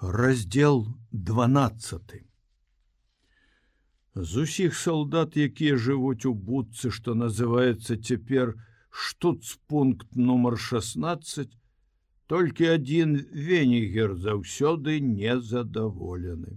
раздел 12 з усіх салдат якія жывуць у будцы што называется цяпер штуцпункт нумар 16 толькі адзін венігер заўсёды незадаволены.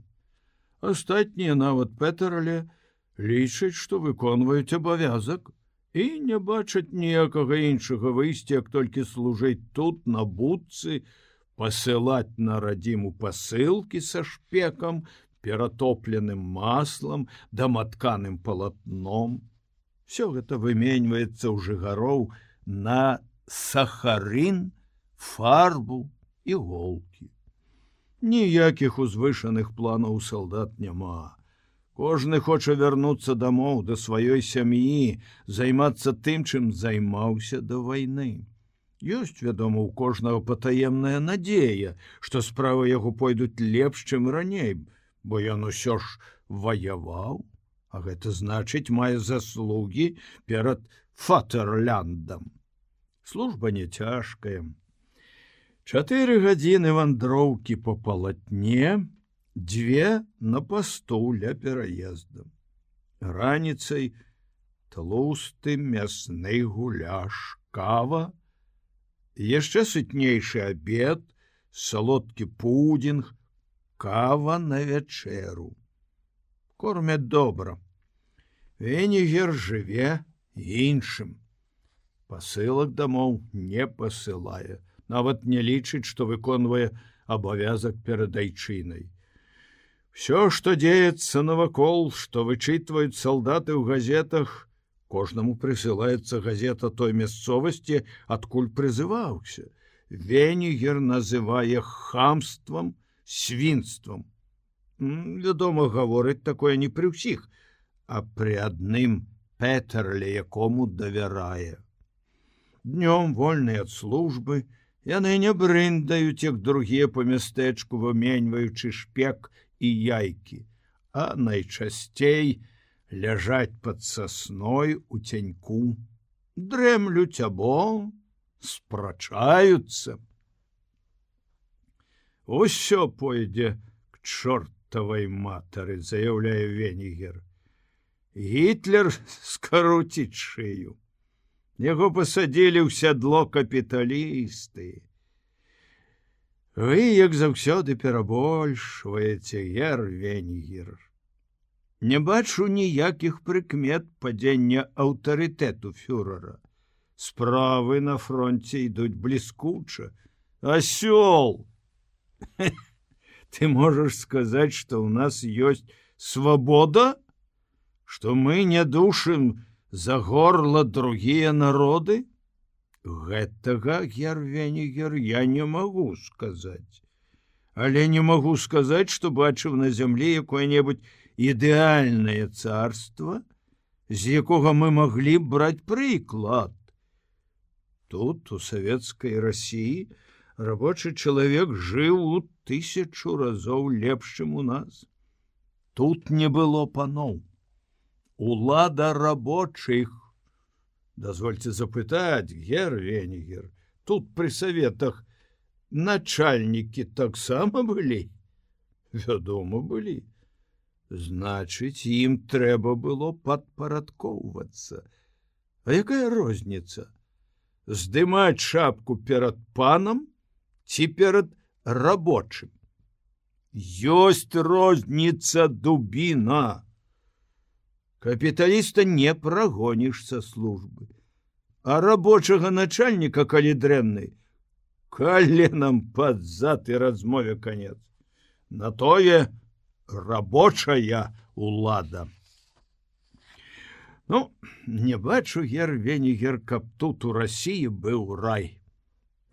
Астатнія нават петерле лічаць што выконваюць абавязак і не бачаць ніякага іншага выйсця як толькі служыць тут на будцы на посылать на радзіму посылки со шпекам ператопленым маслом даматканым полотном. Все гэта выменьваецца ў жыгароў на сахарын фарбу іголки ніякіх узвышаных планаў солдат няма. Кожны хоча вярнуцца дамоў да сваёй сям'і займацца тым чым займаўся до войны ёсць вядома у кожнага патаемная надзея што справы яго пойдуць лепш чым раней бо ён усё ж ваяваў а гэта значыць мае заслугі перад фатерляндам служба не цяжкая. Чатыры гадзіны вандроўкі по палатне дзве на пасту ля пераезда. Раніцай тлусты мясны гуляш кава яшчэ сытнейшы обед салодкі пудинг кава на вячэру кормят добра венігер жыве іншым посылак дамоў не посылае нават не лічыць што выконвае абавязак перад айчынай. Все что дзеецца навакол что вычытваюць салдаты ў газетах кожнаму прысылаецца газета той мясцовасці адкуль прызываўся. Венігер называе хамствам свінствам. Вядома гаворыць такое не пры ўсіх а пры адным петерле якому давярае. Днём вольны ад службы яны не брындаюць як другія по мястэчку выменьваючы шпек і яйкі а найчасцей на ляжаць под сасной у цяньку. Дрэмлюць або спрачаюцца. Усё пойдзе к чортавай матары заяўляе венігер. Гітлер скаруціць шыю. Яго пасадзілі ў сядло капіталісты. Вы як заўсёды перабольшваеце ер венігер Не бачу ніякіх прыкмет падзення аўтарытэту фюрера. Справы на фронте ідуць бліскуча. Асёл! Ты можаш сказаць, што ў нас ёсць свабода, што мы не душым за горла другія народы? Гэтага гервенігер я не магу сказаць. Але не магу сказаць, што бачыў на зямлі якое-небудзь ідэальнае царство з якога мы маглі браць прыклад тут у савецкай россии рабочы чалавек жыў у тысячу разоў лепшым у нас. Тут не было паноў улада рабочых дозвольте запытаць гер венігер тут при саветах начальнікі таксама былі вядома былі значыць ім трэба было падпарадкоўвацца А якая розніца здымаць шапку перад панам ці перад рабочым ёсць розніца дубіна капіталіста не прагонішся службы. А рабочага начальніка калі дрэнны каленам пад зад і размове конец. На тое у рабочая улада. Ну, не бачу гер венігер, каб тут у Росіі быў рай.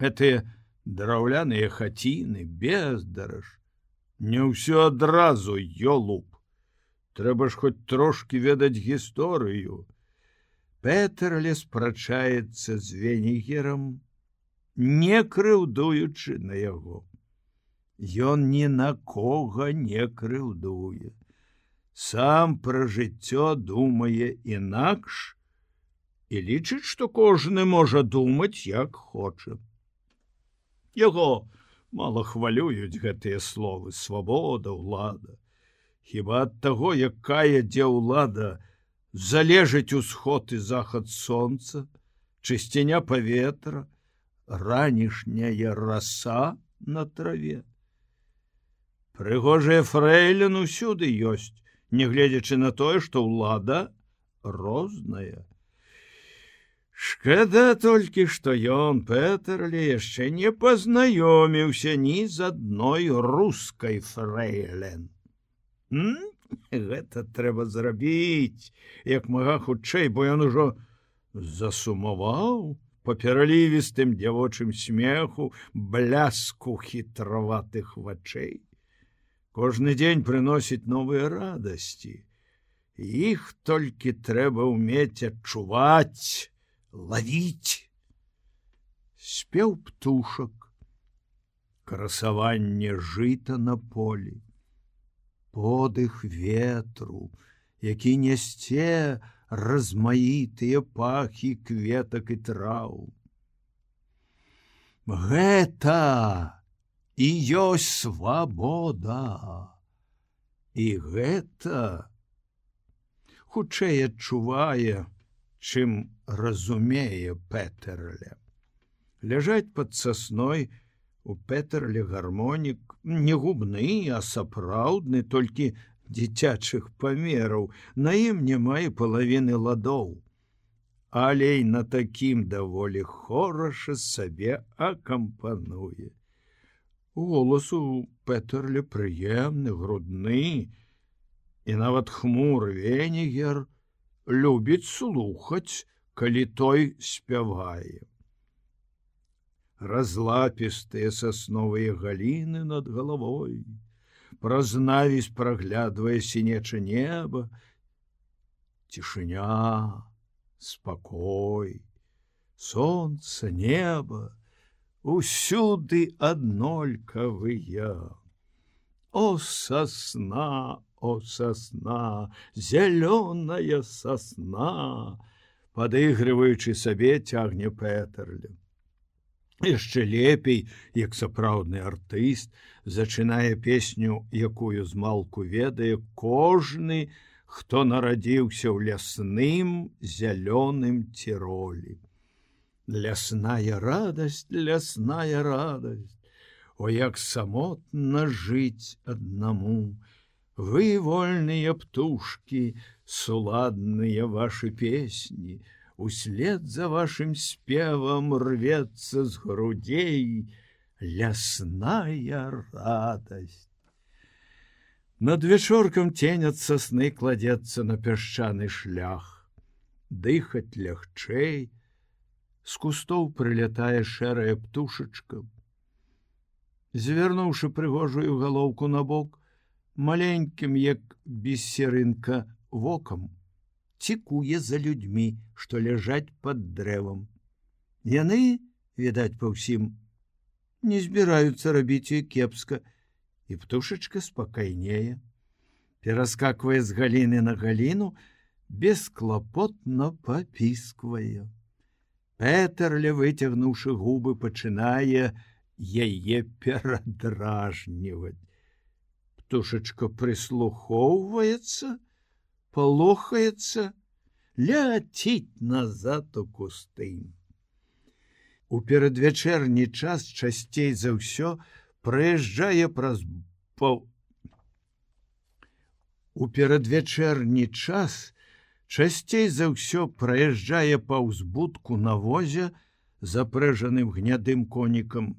Гэтыя драўляныя хаціны, бездараж. Не ўсё адразу ёлуп. Трэба ж хоць трошки ведаць гісторыю. Петерле спрачаецца з венігерам, не крыўдуючы на яго. Ён ні на кого не крыўдуе. Сам пра жыццё думае інакш і лічыць, што кожны можа думаць, як хоча. Яго мало хвалююць гэтыя словы свабода ўлада хіба ад таго якая дзе ўлада залежыць усход і захад сонца чысціня паветра ранішняя раса на траве прыгожая фрэйлін усюды ёсць нягледзячы на тое што ўлада розная Шкада толькі, што ён Петерлі яшчэ не пазнаёміўся ні з адной рускай фрэйлен. Гэта трэба зрабіць, як мага хутчэй, бо ён ужо засумаваў па пералівістым дзявочым смеху бляску хітраватых вачэй. Кожны дзень прыносіць новыя радасці. Іх толькі трэба ўмець адчуваць, лавіць. Спеў птушак. Красаванне жыта на полі. Подых ветру які нясце размаітыя пахі кветак і траў. Гэта і ёсць свабода. І гэта хутчэй адчувае чым разумее петерле ляжаць под сасной у петерле гармонік не губны а сапраўдны толькі дзіцячых памераў. На ім няма і палавіны ладоў. Алей на такім даволі хораша сабе акампануе голасу петерле прыемны грудны і нават хмур венігер любіць слухаць калі той спявае. Разлапістыя сасновыя галіны над галавой, Праз навіс праглядвае сінеча неба, Цішыня, спакой, Сонца, неба, усюды аднолькавыя. О сосна, о сосна, зялёная сосна, падыгрываючы сабе цягне петерлю яшчэ лепей як сапраўдны артыст зачынае песню якую змалку ведае кожны хто нарадзіўся ў лясным зялёным ціролі лясная радасць лясная радасць о як самотна жыць аднаму вы вольныя птушки суладныя ваши песні услед за вашим спевам рвецца з грудей лясная радость. Над вечоркам ценяцца сны кладецца на пясчаны шлях. Дыхаць лягчэй з кустоў прылятае шэрая птушачка звярнуўшы прыгожую галоўку на бок маленькім як бессерынка вокам цікуе за людзьмі, што ляжаць под дрэвам. Яны, відаць па ўсім, не збіраюцца рабіць і кепска, і птушачка спакайнее, пераскаквае з галіны на галіну, бесклапотна папісквае. Петерле, выцягнуўшы губы, пачынае яе перадражніваць. Птушачка прыслухоўваецца, палохаецца, ляціць назад у кустынь. У перадвячэрні час часцей за ўсё прыязджае праз по У перадвячэрні час часцей за ўсё праязджае паўзбудку на возе запрэжаным гнядым конікам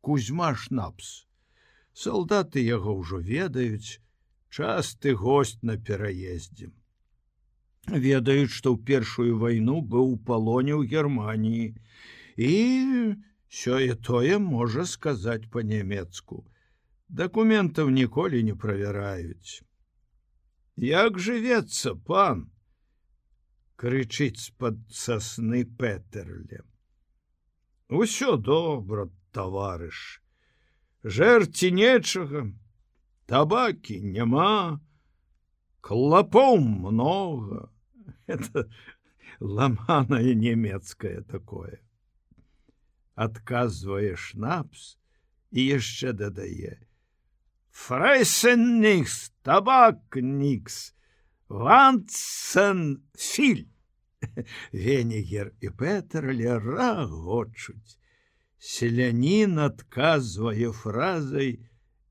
Кузьма шнапс. Салдаты яго ўжо ведаюць, часты гость на пераездзе. Ведаюць, што ў першую вайну быў у палоне ў Геррманіі і сёе тое можа сказаць па-нямецку. Дакументаў ніколі не правяраюць. Як жывецца пан? Крычыць з-пад сасны Петерле. Усё добра, таварыш. Жэрці нечага, табакі няма клапоў много это ламанае нямецкае такое адказвае шнапс і яшчэ дадае: Фрэсеннікс, табакнікс, Ванцэн філь. Венігер і Петерлі рагочуць. Селянін адказвае фразай,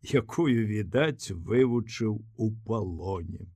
якую відаць вывучыў у палоне.